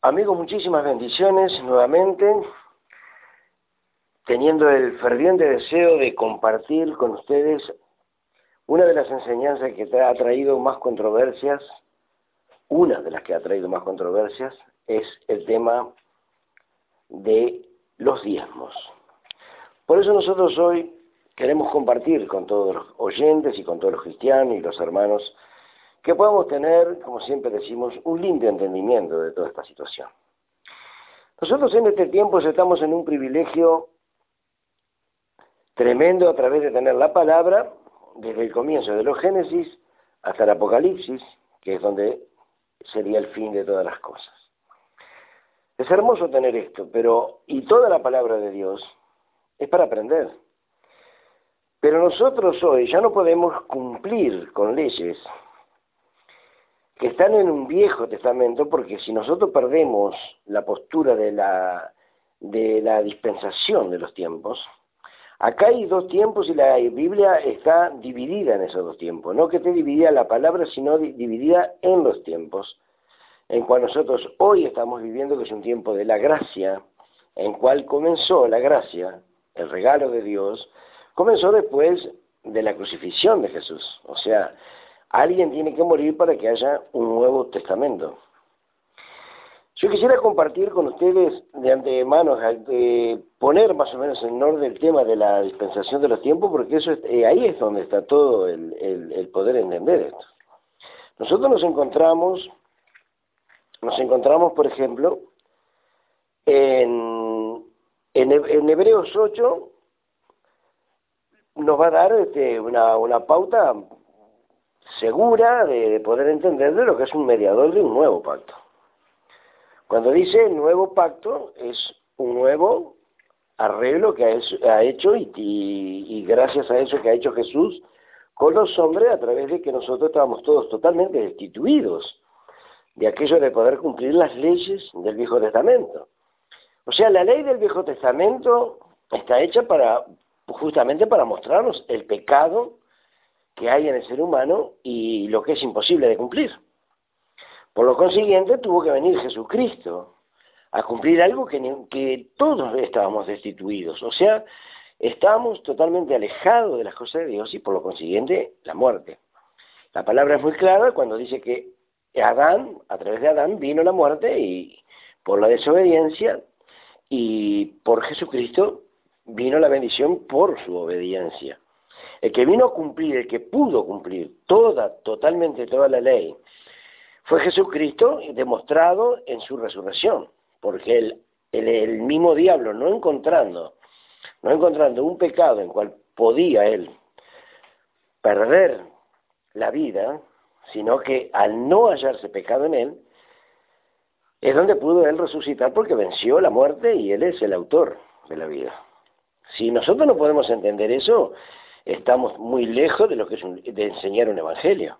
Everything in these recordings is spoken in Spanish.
Amigos, muchísimas bendiciones nuevamente, teniendo el ferviente deseo de compartir con ustedes una de las enseñanzas que ha traído más controversias, una de las que ha traído más controversias, es el tema de los diezmos. Por eso nosotros hoy queremos compartir con todos los oyentes y con todos los cristianos y los hermanos que podamos tener, como siempre decimos, un lindo entendimiento de toda esta situación. Nosotros en este tiempo estamos en un privilegio tremendo a través de tener la palabra desde el comienzo de los Génesis hasta el Apocalipsis, que es donde sería el fin de todas las cosas. Es hermoso tener esto, pero y toda la palabra de Dios es para aprender. Pero nosotros hoy ya no podemos cumplir con leyes que están en un viejo testamento, porque si nosotros perdemos la postura de la, de la dispensación de los tiempos, acá hay dos tiempos y la Biblia está dividida en esos dos tiempos, no que esté dividida la palabra, sino dividida en los tiempos, en cual nosotros hoy estamos viviendo, que es un tiempo de la gracia, en cual comenzó la gracia, el regalo de Dios, comenzó después de la crucifixión de Jesús, o sea, Alguien tiene que morir para que haya un nuevo testamento. Yo quisiera compartir con ustedes de antemano, de poner más o menos en orden el tema de la dispensación de los tiempos, porque eso eh, ahí es donde está todo el, el, poder entender esto. Nosotros nos encontramos, nos encontramos, por ejemplo, en, en, Hebreos 8, nos va a dar este, una, una pauta segura de poder entender de lo que es un mediador de un nuevo pacto. Cuando dice nuevo pacto, es un nuevo arreglo que ha hecho y, gracias a eso que ha hecho Jesús con los hombres a través de que nosotros estábamos todos totalmente destituidos de aquello de poder cumplir las leyes del Viejo Testamento. O sea, la ley del Viejo Testamento está hecha para justamente para mostrarnos el pecado que hay en el ser humano y lo que es imposible de cumplir. Por lo consiguiente, tuvo que venir Jesucristo a cumplir algo que, que todos estábamos destituidos. O sea, estábamos totalmente alejados de las cosas de Dios y por lo consiguiente la muerte. La palabra es muy clara cuando dice que Adán, a través de Adán, vino la muerte y por la desobediencia y por Jesucristo vino la bendición por su obediencia. El que vino a cumplir, el que pudo cumplir toda, totalmente toda la ley, fue Jesucristo demostrado en su resurrección, porque el, mismo diablo, no encontrando, no encontrando un pecado en cual podía él perder la vida, sino que al no hallarse pecado en él, es donde pudo él resucitar porque venció la muerte y él es el autor de la vida. Si nosotros no podemos entender eso, estamos muy lejos de lo que es de enseñar un evangelio.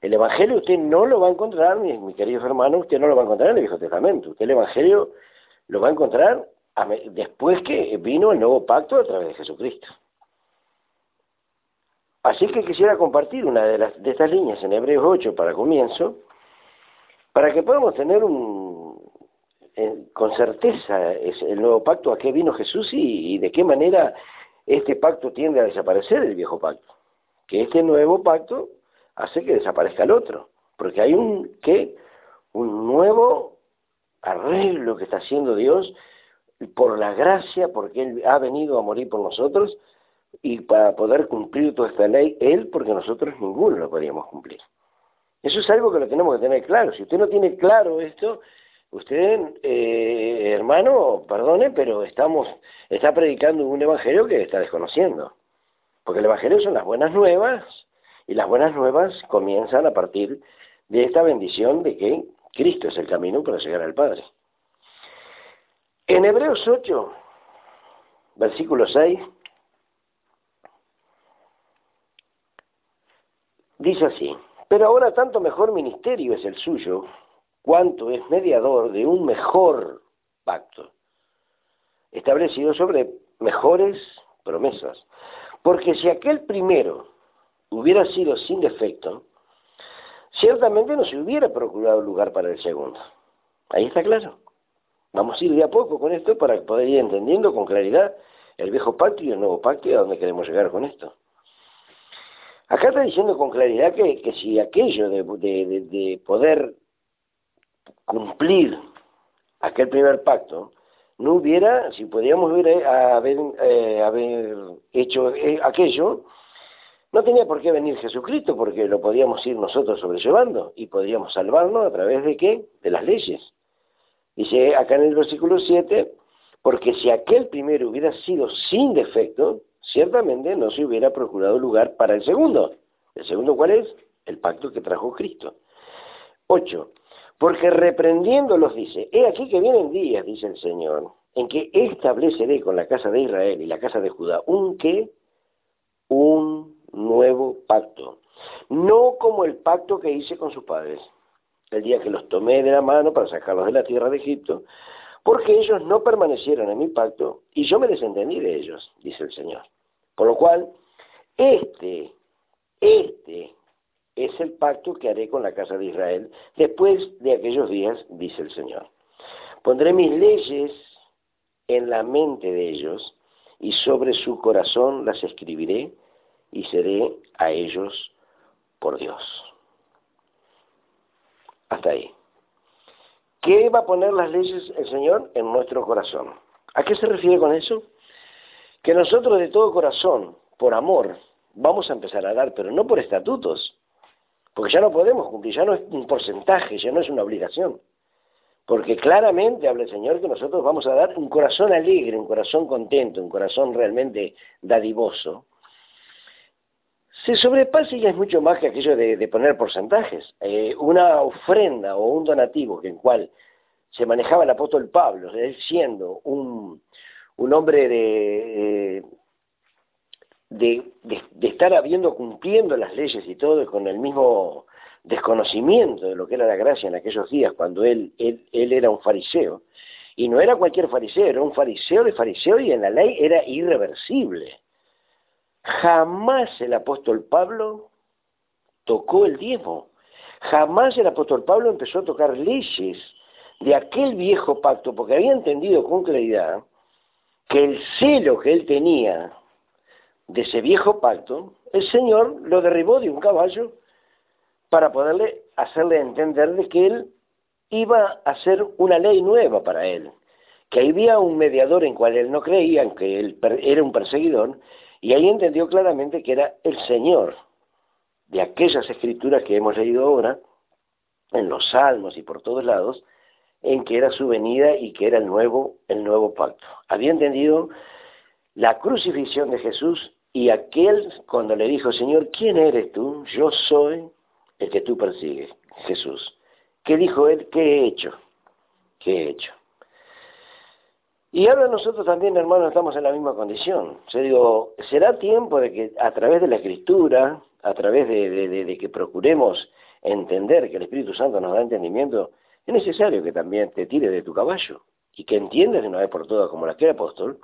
El evangelio usted no lo va a encontrar, mi, mi querido hermano, usted no lo va a encontrar en el Viejo Testamento. Usted el evangelio lo va a encontrar después que vino el nuevo pacto a través de Jesucristo. Así que quisiera compartir una de, estas líneas en Hebreos 8 para comienzo, para que podamos tener un, con certeza el nuevo pacto a qué vino Jesús y de qué manera este pacto tiende a desaparecer el viejo pacto, que este nuevo pacto hace que desaparezca el otro, porque hay un que un nuevo arreglo que está haciendo Dios por la gracia, porque Él ha venido a morir por nosotros y para poder cumplir toda esta ley, Él, porque nosotros ninguno lo podíamos cumplir. Eso es algo que lo tenemos que tener claro. Si usted no tiene claro esto, usted, eh, hermano, perdone, pero estamos, está predicando un evangelio que está desconociendo. Porque el evangelio son las buenas nuevas, y las buenas nuevas comienzan a partir de esta bendición de que Cristo es el camino para llegar al Padre. En Hebreos 8, versículo 6, dice así, pero ahora tanto mejor ministerio es el suyo, cuanto es mediador de un mejor pacto, establecido sobre mejores promesas. Porque si aquel primero hubiera sido sin defecto, ciertamente no se hubiera procurado lugar para el segundo. Ahí está claro. Vamos a ir de a poco con esto para poder ir entendiendo con claridad el viejo pacto y el nuevo pacto y a dónde queremos llegar con esto. Acá está diciendo con claridad que, que si aquello de, de, poder cumplir aquel primer pacto no hubiera, si podíamos haber, eh, haber hecho eh, aquello, no tenía por qué venir Jesucristo, porque lo podíamos ir nosotros sobrellevando y podríamos salvarnos a través de qué? De las leyes. Dice acá en el versículo 7, porque si aquel primero hubiera sido sin defecto, ciertamente no se hubiera procurado lugar para el segundo. ¿El segundo cuál es? El pacto que trajo Cristo. 8. Porque reprendiéndolos dice, he aquí que vienen días, dice el Señor, en que estableceré con la casa de Israel y la casa de Judá un qué? Un nuevo pacto. No como el pacto que hice con sus padres, el día que los tomé de la mano para sacarlos de la tierra de Egipto, porque ellos no permanecieron en mi pacto y yo me desentendí de ellos, dice el Señor. Por lo cual, este, este es el pacto que haré con la casa de Israel después de aquellos días, dice el Señor. Pondré mis leyes en la mente de ellos y sobre su corazón las escribiré y seré a ellos por Dios. Hasta ahí. ¿Qué va a poner las leyes el Señor en nuestro corazón? ¿A qué se refiere con eso? Que nosotros de todo corazón, por amor, vamos a empezar a dar, pero no por estatutos, porque ya no podemos cumplir, ya no es un porcentaje, ya no es una obligación. Porque claramente habla el Señor que nosotros vamos a dar un corazón alegre, un corazón contento, un corazón realmente dadivoso, se sobrepasa y es mucho más que aquello de, poner porcentajes. Eh, una ofrenda o un donativo en cual se manejaba el apóstol Pablo, él siendo un, un hombre de, de, estar habiendo, cumpliendo las leyes y todo, con el mismo desconocimiento de lo que era la gracia en aquellos días, cuando él, él, él era un fariseo, y no era cualquier fariseo, era un fariseo de fariseo y en la ley era irreversible. Jamás el apóstol Pablo tocó el diezmo. Jamás el apóstol Pablo empezó a tocar leyes de aquel viejo pacto, porque había entendido con claridad que el celo que él tenía de ese viejo pacto, el Señor lo derribó de un caballo para poderle hacerle entender de que él iba a hacer una ley nueva para él, que había un mediador en cual él no creía, en que él era un perseguidor, y ahí entendió claramente que era el Señor de aquellas escrituras que hemos leído ahora, en los salmos y por todos lados, en que era su venida y que era el nuevo, el nuevo pacto. Había entendido la crucifixión de Jesús y aquel cuando le dijo, Señor, ¿quién eres tú? Yo soy el que tú persigues, Jesús. ¿Qué dijo él? ¿Qué he hecho? ¿Qué he hecho? Y ahora nosotros también, hermanos, estamos en la misma condición. Yo digo, será tiempo de que a través de la Escritura, a través de, que procuremos entender que el Espíritu Santo nos da entendimiento, es necesario que también te tire de tu caballo y que entiendas de una vez por todas, como la que apóstol,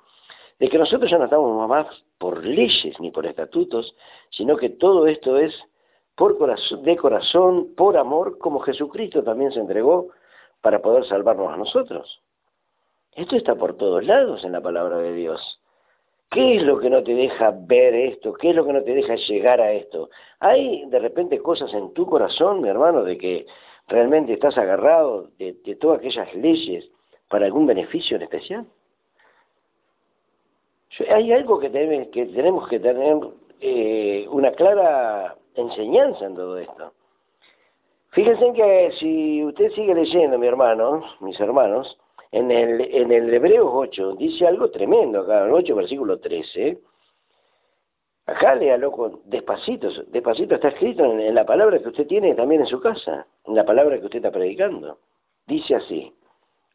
de que nosotros ya no estamos más por leyes ni por estatutos, sino que todo esto es de corazón, por amor, como Jesucristo también se entregó para poder salvarnos a nosotros. Esto está por todos lados en la palabra de Dios. ¿Qué es lo que no te deja ver esto? ¿Qué es lo que no te deja llegar a esto? ¿Hay de repente cosas en tu corazón, mi hermano, de que realmente estás agarrado de, todas aquellas leyes para algún beneficio en especial? Hay algo que, tenemos que tener eh, una clara enseñanza en todo esto. Fíjense que si usted sigue leyendo, mi hermano, mis hermanos, en el, en el Hebreos 8 dice algo tremendo acá, en 8 versículo 13. Acá léalo con despacito, despacito está escrito en, en la palabra que usted tiene también en su casa, en la palabra que usted está predicando. Dice así,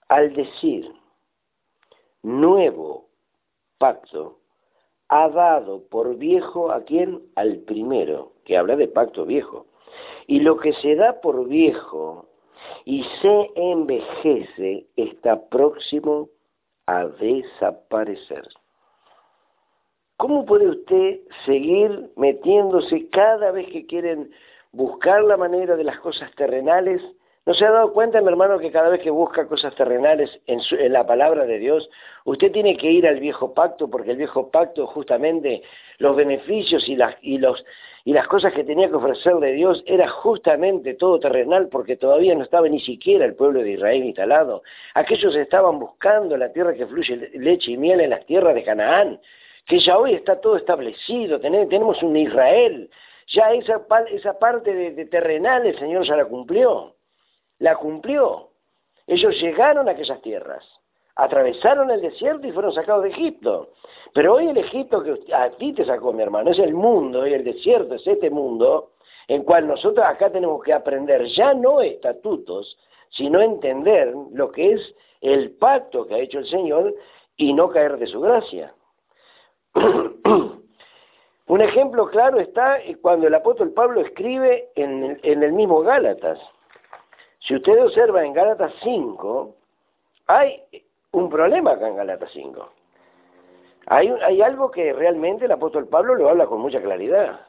al decir nuevo pacto, ha dado por viejo a quien? Al primero, que habla de pacto viejo. Y lo que se da por viejo y se envejece, está próximo a desaparecer. ¿Cómo puede usted seguir metiéndose cada vez que quieren buscar la manera de las cosas terrenales ¿No se ha dado cuenta, mi hermano, que cada vez que busca cosas terrenales en, la palabra de Dios, usted tiene que ir al viejo pacto, porque el viejo pacto justamente los beneficios y las, y los, y las cosas que tenía que ofrecerle Dios era justamente todo terrenal, porque todavía no estaba ni siquiera el pueblo de Israel instalado. Aquellos estaban buscando la tierra que fluye leche y miel en las tierras de Canaán, que ya hoy está todo establecido, tenemos un Israel, ya esa, esa parte de terrenal el Señor ya la cumplió la cumplió. Ellos llegaron a aquellas tierras, atravesaron el desierto y fueron sacados de Egipto. Pero hoy el Egipto que a ti te sacó, mi hermano, es el mundo y el desierto es este mundo en cual nosotros acá tenemos que aprender ya no estatutos, sino entender lo que es el pacto que ha hecho el Señor y no caer de su gracia. Un ejemplo claro está cuando el apóstol Pablo escribe en el mismo Gálatas. Si usted observa en Gálatas 5, hay un problema acá en Gálatas 5. Hay, algo que realmente el apóstol Pablo lo habla con mucha claridad,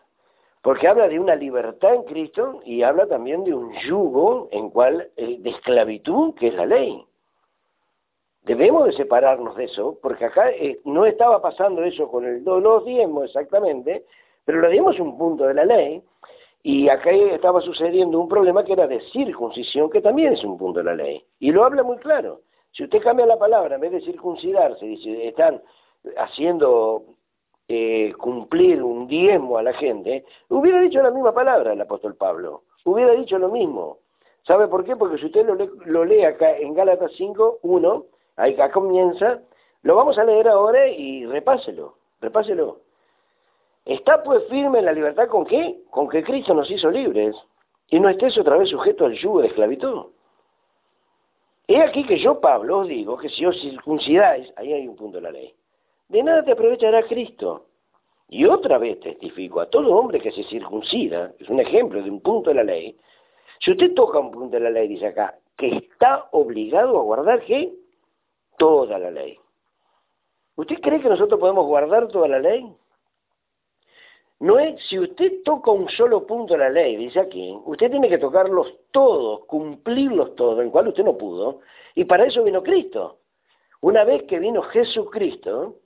porque habla de una libertad en Cristo y habla también de un yugo en cual eh, de esclavitud que es la ley. Debemos de separarnos de eso, porque acá eh, no estaba pasando eso con el, los diezmos exactamente, pero lo diezmos un punto de la ley, y acá estaba sucediendo un problema que era de circuncisión, que también es un punto de la ley. Y lo habla muy claro. Si usted cambia la palabra, en vez de circuncidarse, dice, están haciendo eh, cumplir un diezmo a la gente, hubiera dicho la misma palabra el apóstol Pablo. Hubiera dicho lo mismo. ¿Sabe por qué? Porque si usted lo lee, lo lee acá en Gálatas 5, 1, ahí acá comienza, lo vamos a leer ahora y repáselo, repáselo. Está pues firme en la libertad con qué? Con que Cristo nos hizo libres y no estés otra vez sujeto al yugo de esclavitud. He aquí que yo, Pablo, os digo que si os circuncidáis, ahí hay un punto de la ley, de nada te aprovechará Cristo. Y otra vez testifico a todo hombre que se circuncida, es un ejemplo de un punto de la ley, si usted toca un punto de la ley, dice acá, que está obligado a guardar qué? Toda la ley. ¿Usted cree que nosotros podemos guardar toda la ley? No es, si usted toca un solo punto de la ley, dice aquí, usted tiene que tocarlos todos, cumplirlos todos, en cual usted no pudo, y para eso vino Cristo. Una vez que vino Jesucristo,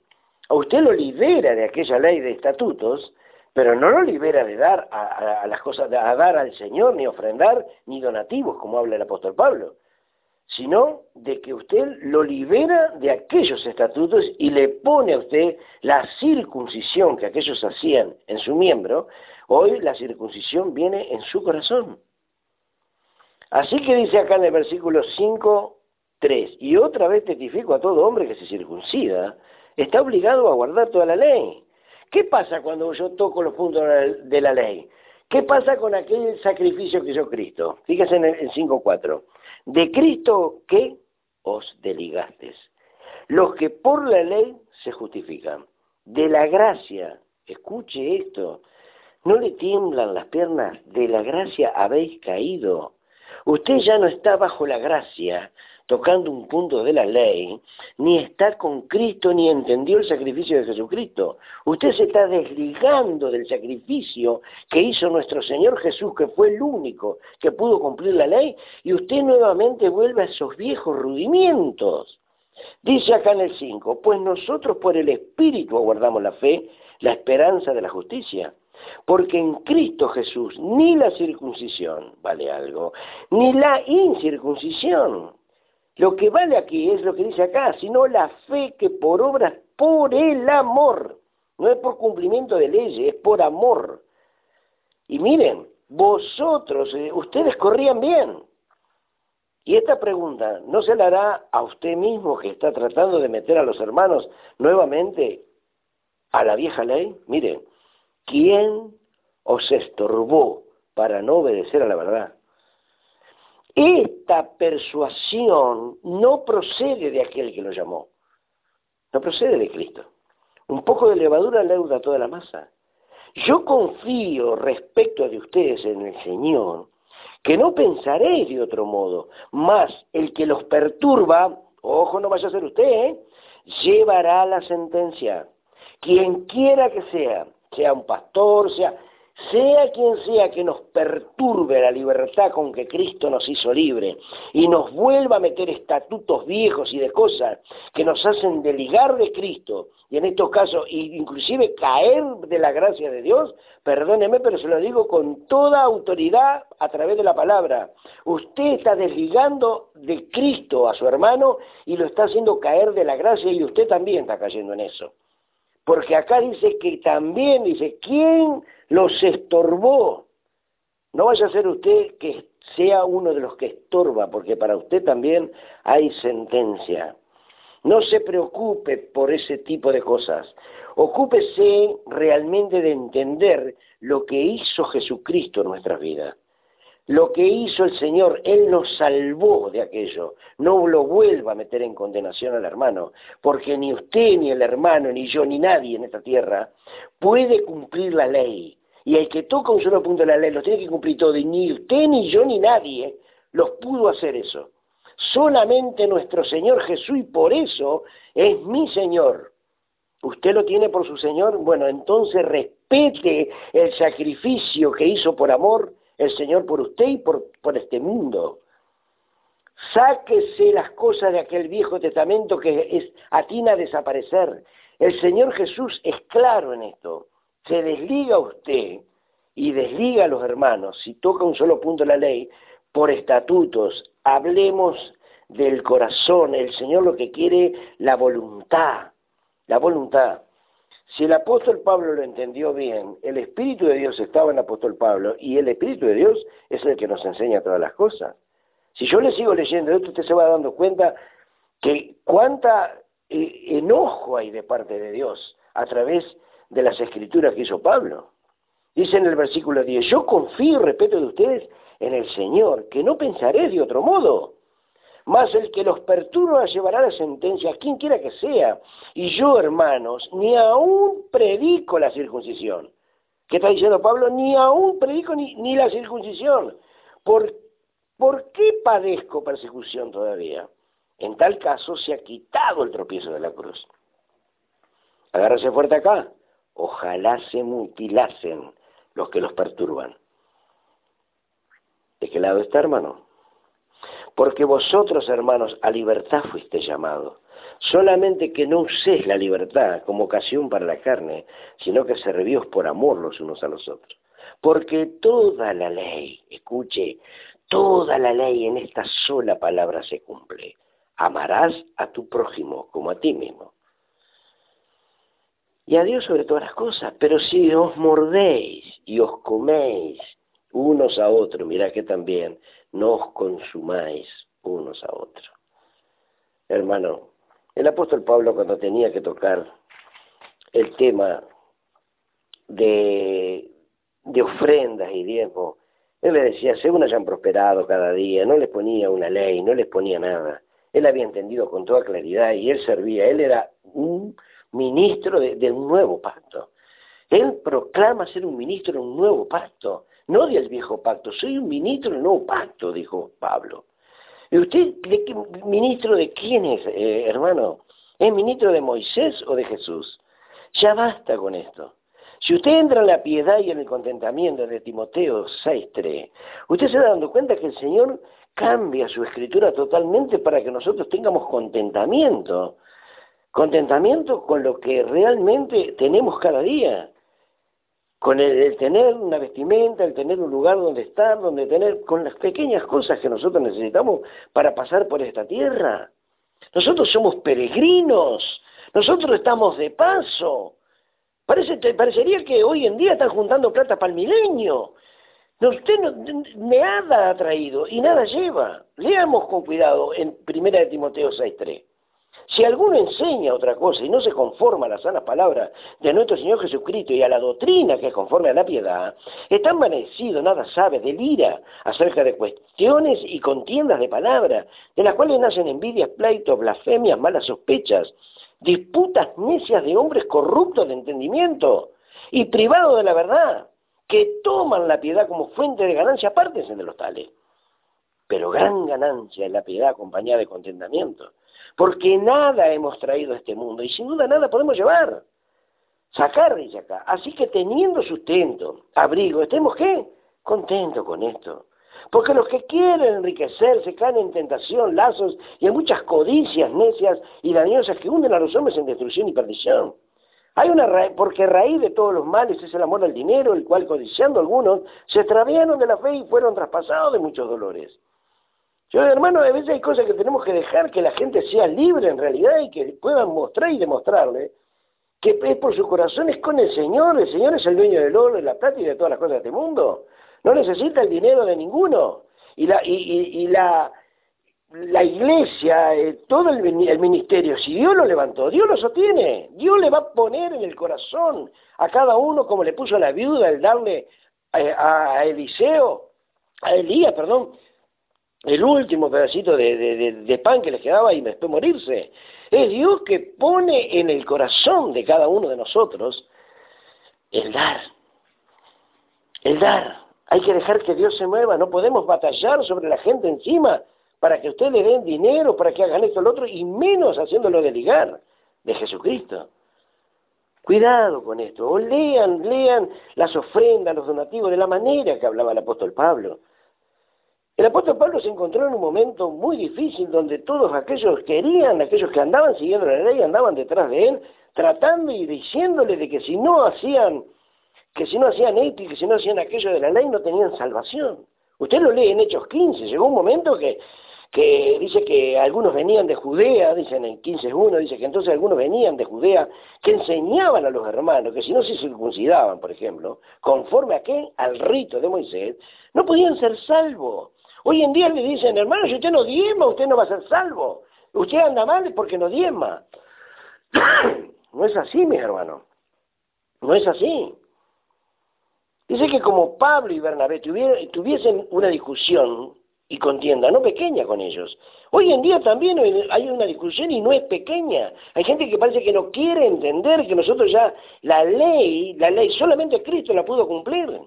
a usted lo libera de aquella ley de estatutos, pero no lo libera de dar a, las cosas, a dar al Señor, ni ofrendar, ni donativos, como habla el apóstol Pablo sino de que usted lo libera de aquellos estatutos y le pone a usted la circuncisión que aquellos hacían en su miembro, hoy la circuncisión viene en su corazón. Así que dice acá en el versículo 5, 3, y otra vez testifico a todo hombre que se circuncida, está obligado a guardar toda la ley. ¿Qué pasa cuando yo toco los puntos de la ley? ¿Qué pasa con aquel sacrificio que hizo Cristo? Fíjese en el 5.4. De Cristo que os deligastes. Los que por la ley se justifican. De la gracia, escuche esto, no le tiemblan las piernas, de la gracia habéis caído. Usted ya no está bajo la gracia, tocando un punto de la ley, ni está con Cristo, ni entendió el sacrificio de Jesucristo. Usted se está desligando del sacrificio que hizo nuestro Señor Jesús, que fue el único que pudo cumplir la ley, y usted nuevamente vuelve a esos viejos rudimientos. Dice acá en el 5, pues nosotros por el Espíritu aguardamos la fe, la esperanza de la justicia. Porque en Cristo Jesús ni la circuncisión vale algo, ni la incircuncisión. Lo que vale aquí es lo que dice acá, sino la fe que por obras, por el amor. No es por cumplimiento de leyes, es por amor. Y miren, vosotros, eh, ustedes corrían bien. Y esta pregunta no se la hará a usted mismo que está tratando de meter a los hermanos nuevamente a la vieja ley. Miren, ¿quién os estorbó para no obedecer a la verdad? Esta persuasión no procede de aquel que lo llamó, no procede de Cristo. Un poco de levadura leuda toda la masa. Yo confío respecto de ustedes en el Señor, que no pensaréis de otro modo, más el que los perturba, ojo, no vaya a ser usted, ¿eh? llevará la sentencia. Quien quiera que sea, sea un pastor, sea, sea quien sea que nos perturbe la libertad con que Cristo nos hizo libre y nos vuelva a meter estatutos viejos y de cosas que nos hacen deligar de Cristo y en estos casos inclusive caer de la gracia de Dios, perdóneme, pero se lo digo con toda autoridad a través de la palabra. Usted está desligando de Cristo a su hermano y lo está haciendo caer de la gracia y usted también está cayendo en eso. Porque acá dice que también, dice, ¿quién los estorbó? No vaya a ser usted que sea uno de los que estorba, porque para usted también hay sentencia. No se preocupe por ese tipo de cosas. Ocúpese realmente de entender lo que hizo Jesucristo en nuestras vidas. Lo que hizo el Señor, Él nos salvó de aquello. No lo vuelva a meter en condenación al hermano, porque ni usted, ni el hermano, ni yo, ni nadie en esta tierra puede cumplir la ley. Y el que toca un solo punto de la ley lo tiene que cumplir todo, y ni usted, ni yo, ni nadie los pudo hacer eso. Solamente nuestro Señor Jesús, y por eso es mi Señor. ¿Usted lo tiene por su Señor? Bueno, entonces respete el sacrificio que hizo por amor el Señor por usted y por, por este mundo. Sáquese las cosas de aquel Viejo Testamento que es, atina a desaparecer. El Señor Jesús es claro en esto. Se desliga usted y desliga a los hermanos, si toca un solo punto de la ley, por estatutos. Hablemos del corazón. El Señor lo que quiere, la voluntad. La voluntad. Si el apóstol Pablo lo entendió bien, el Espíritu de Dios estaba en el apóstol Pablo y el Espíritu de Dios es el que nos enseña todas las cosas. Si yo le sigo leyendo esto, usted se va dando cuenta que cuánta eh, enojo hay de parte de Dios a través de las escrituras que hizo Pablo. Dice en el versículo 10, yo confío respeto de ustedes en el Señor, que no pensaré de otro modo mas el que los perturba llevará la sentencia quien quiera que sea. Y yo, hermanos, ni aún predico la circuncisión. ¿Qué está diciendo Pablo? Ni aún predico ni, ni la circuncisión. ¿Por, ¿Por qué padezco persecución todavía? En tal caso se ha quitado el tropiezo de la cruz. Agárrese fuerte acá. Ojalá se mutilasen los que los perturban. ¿De qué lado está, hermano? Porque vosotros, hermanos, a libertad fuiste llamados. Solamente que no uséis la libertad como ocasión para la carne, sino que servíos por amor los unos a los otros. Porque toda la ley, escuche, toda la ley en esta sola palabra se cumple. Amarás a tu prójimo como a ti mismo. Y a Dios sobre todas las cosas. Pero si os mordéis y os coméis unos a otros, mirá que también no os consumáis unos a otros. Hermano, el apóstol Pablo cuando tenía que tocar el tema de, de ofrendas y diezmos, él le decía, según hayan prosperado cada día, no les ponía una ley, no les ponía nada. Él había entendido con toda claridad y él servía, él era un ministro de, un nuevo pacto. Él proclama ser un ministro de un nuevo pacto no del viejo pacto, soy un ministro del nuevo pacto, dijo Pablo. ¿Y usted, ministro de quién es, eh, hermano? ¿Es ministro de Moisés o de Jesús? Ya basta con esto. Si usted entra en la piedad y en el contentamiento de Timoteo 6.3, usted se da dando cuenta que el Señor cambia su escritura totalmente para que nosotros tengamos contentamiento. Contentamiento con lo que realmente tenemos cada día con el, tener una vestimenta, el tener un lugar donde estar, donde tener, con las pequeñas cosas que nosotros necesitamos para pasar por esta tierra. Nosotros somos peregrinos, nosotros estamos de paso. Parece, parecería que hoy en día están juntando plata para el milenio. No, usted no, nada ha traído y nada lleva. Leamos con cuidado en 1 de Timoteo 6.3. Si alguno enseña otra cosa y no se conforma a las sanas palabras de nuestro Señor Jesucristo y a la doctrina que es conforme a la piedad, está envanecido, nada sabe, delira acerca de cuestiones y contiendas de palabras, de las cuales nacen envidias, pleitos, blasfemias, malas sospechas, disputas necias de hombres corruptos de entendimiento y privados de la verdad, que toman la piedad como fuente de ganancia, apártense de los tales. Pero gran ganancia es la piedad acompañada de contentamiento porque nada hemos traído a este mundo y sin duda nada podemos llevar. Sacar, dice acá. Así que teniendo sustento, abrigo, estemos qué? Contentos con esto. Porque los que quieren enriquecerse caen en tentación, lazos y en muchas codicias necias y dañosas que hunden a los hombres en destrucción y perdición. Hay una porque raíz de todos los males es el amor al dinero, el cual codiciando algunos se extraviaron de la fe y fueron traspasados de muchos dolores. Yo, hermano, a veces hay cosas que tenemos que dejar que la gente sea libre en realidad y que puedan mostrar y demostrarle que es por su corazón es con el Señor, el Señor es el dueño del oro, de la plata y de todas las cosas de este mundo. No necesita el dinero de ninguno. Y la, y, la, la iglesia, eh, todo el, ministerio, si Dios lo levantó, Dios lo sostiene, Dios le va a poner en el corazón a cada uno como le puso a la viuda el darle eh, a, Eliseo, a Elías, perdón, el último pedacito de, pan que les quedaba y después morirse. Es Dios que pone en el corazón de cada uno de nosotros el dar, el dar. Hay que dejar que Dios se mueva, no podemos batallar sobre la gente encima para que ustedes le den dinero, para que hagan esto o lo otro, y menos haciéndolo de ligar de Jesucristo. Cuidado con esto, o lean, lean las ofrendas, los donativos, de la manera que hablaba el apóstol Pablo. El apóstol Pablo se encontró en un momento muy difícil donde todos aquellos querían, aquellos que andaban siguiendo la ley, andaban detrás de él, tratando y diciéndole de que si no hacían que si no hacían y que si no hacían aquello de la ley no tenían salvación. Usted lo lee en Hechos 15, llegó un momento que, que dice que algunos venían de Judea, dicen en 15.1, dice que entonces algunos venían de Judea, que enseñaban a los hermanos que si no se circuncidaban, por ejemplo, conforme a qué? Al rito de Moisés, no podían ser salvos. Hoy en día le dicen, hermano, si usted no diezma, usted no va a ser salvo. Usted anda mal porque no diezma. no es así, mis hermanos. No es así. Dice que como Pablo y Bernabé tuviesen una discusión y contienda, no pequeña con ellos. Hoy en día también hay una discusión y no es pequeña. Hay gente que parece que no quiere entender que nosotros ya la ley, la ley solamente Cristo la pudo cumplir.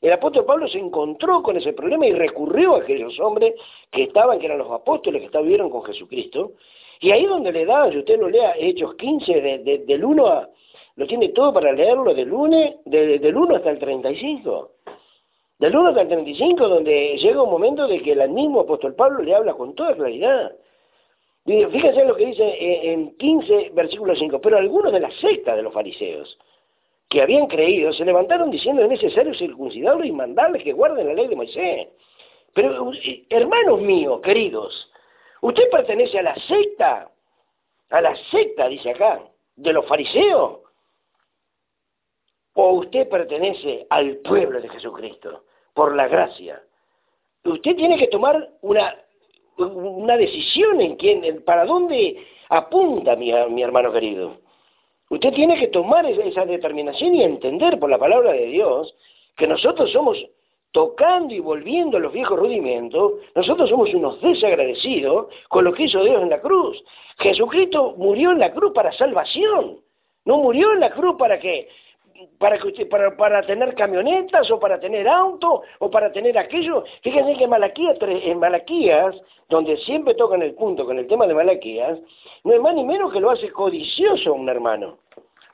El apóstol Pablo se encontró con ese problema y recurrió a aquellos hombres que estaban, que eran los apóstoles que estuvieron con Jesucristo. Y ahí donde le da, si usted lo lea Hechos 15, del 1 a, lo tiene todo para leerlo del, lunes, del 1 hasta el 35. Del 1 hasta el 35, donde llega un momento de que el mismo apóstol Pablo le habla con toda claridad. Fíjense lo que dice en 15, versículo 5. Pero algunos de la secta de los fariseos, que habían creído, se levantaron diciendo es necesario circuncidarlos y mandarles que guarden la ley de Moisés. Pero, eh, hermanos míos, queridos, usted pertenece a la secta, a la secta, dice acá, de los fariseos o usted pertenece al pueblo de Jesucristo por la gracia. Usted tiene que tomar una, una decisión en quién, para dónde apunta mi, mi hermano querido. Usted tiene que tomar esa determinación y entender por la palabra de Dios que nosotros somos tocando y volviendo a los viejos rudimentos, nosotros somos unos desagradecidos con lo que hizo Dios en la cruz. Jesucristo murió en la cruz para salvación, no murió en la cruz para que para, tener camionetas o para tener auto o para tener aquello. Fíjense que en Malaquías, en donde siempre tocan el punto con el tema de Malaquías, no es más ni menos que lo hace codicioso un hermano.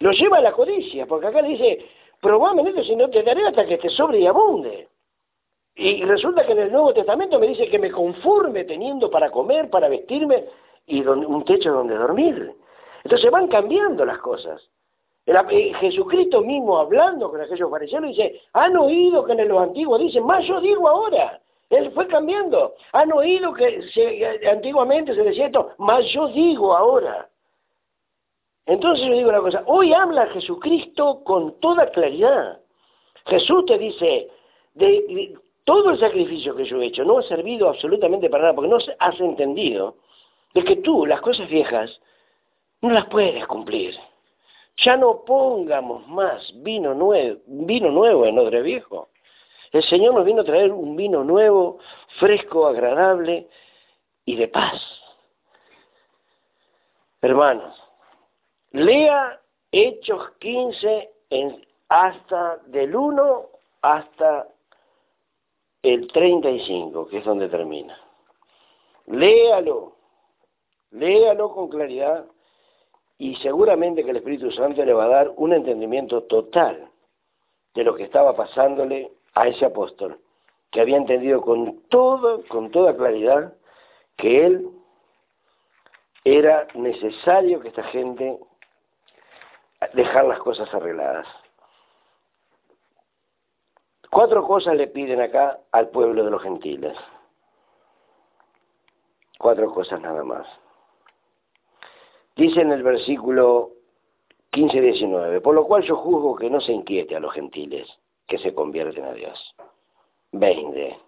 Lo lleva a la codicia, porque acá le dice, probablemente si no te daré hasta que te sobre y abunde. Y resulta que en el Nuevo Testamento me dice que me conforme teniendo para comer, para vestirme y un techo donde dormir. Entonces van cambiando las cosas. Eh, Jesucristo mismo hablando con aquellos fariseos dice, han oído que en los antiguos dicen, más yo digo ahora. Él fue cambiando. Han oído que antiguamente se decía esto, más yo digo ahora. Entonces yo digo una cosa, hoy habla Jesucristo con toda claridad. Jesús te dice, de, todo el sacrificio que yo he hecho no ha servido absolutamente para nada, porque no has entendido de que tú las cosas viejas no las puedes cumplir. Ya no pongamos más vino nuevo, vino nuevo en odre viejo. El Señor nos vino a traer un vino nuevo, fresco, agradable y de paz. Hermanos, lea Hechos 15 en, hasta del 1 hasta el 35, que es donde termina. Léalo, léalo con claridad y seguramente que el Espíritu Santo le va a dar un entendimiento total de lo que estaba pasándole a ese apóstol, que había entendido con todo, con toda claridad que él era necesario que esta gente dejar las cosas arregladas. Cuatro cosas le piden acá al pueblo de los gentiles. Cuatro cosas nada más. Dice en el versículo 15-19, por lo cual yo juzgo que no se inquiete a los gentiles que se convierten a Dios. 20,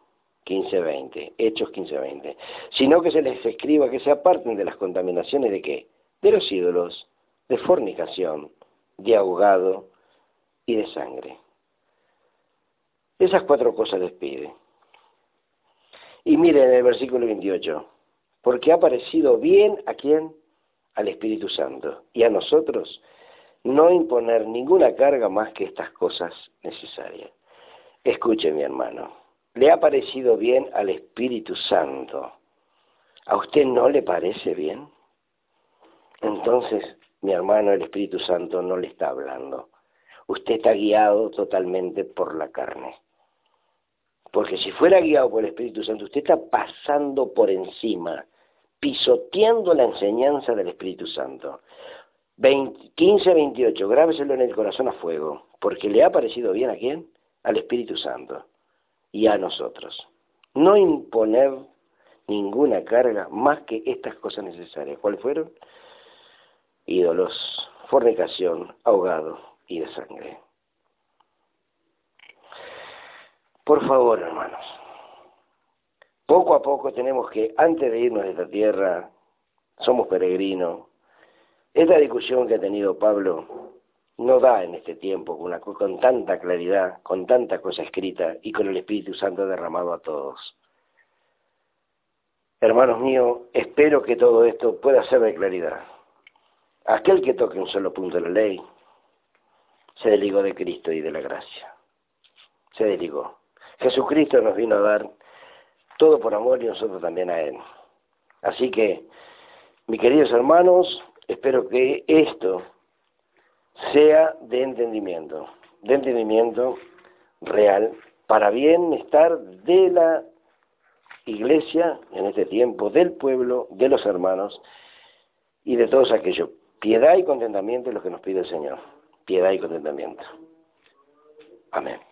15-20, Hechos 15-20, sino que se les escriba que se aparten de las contaminaciones de qué? De los ídolos, de fornicación, de ahogado y de sangre. Esas cuatro cosas les pide. Y miren el versículo 28, porque ha parecido bien a quién? Al Espíritu Santo y a nosotros no imponer ninguna carga más que estas cosas necesarias. Escuche mi hermano, ¿le ha parecido bien al Espíritu Santo? ¿A usted no le parece bien? Entonces, mi hermano, el Espíritu Santo no le está hablando. Usted está guiado totalmente por la carne. Porque si fuera guiado por el Espíritu Santo, usted está pasando por encima, pisoteando la enseñanza del Espíritu Santo. 15 a 28, grábeselo en el corazón a fuego, porque le ha parecido bien a quién? Al Espíritu Santo y a nosotros. No imponer ninguna carga más que estas cosas necesarias. ¿Cuáles fueron? Ídolos, fornicación, ahogado y de sangre. Por favor, hermanos, poco a poco tenemos que, antes de irnos de esta tierra, somos peregrinos, esta discusión que ha tenido Pablo no da en este tiempo con, con tanta claridad, con tanta cosa escrita y con el Espíritu Santo derramado a todos. Hermanos míos, espero que todo esto pueda ser de claridad. Aquel que toque un solo punto de la ley se desligó de Cristo y de la gracia. Se desligó. Jesucristo nos vino a dar todo por amor y nosotros también a Él. Así que, mis queridos hermanos, espero que esto sea de entendimiento, de entendimiento real, para bienestar de la iglesia en este tiempo, del pueblo, de los hermanos y de todos aquellos. Piedad y contentamiento es lo que nos pide el Señor. Piedad y contentamiento. Amén.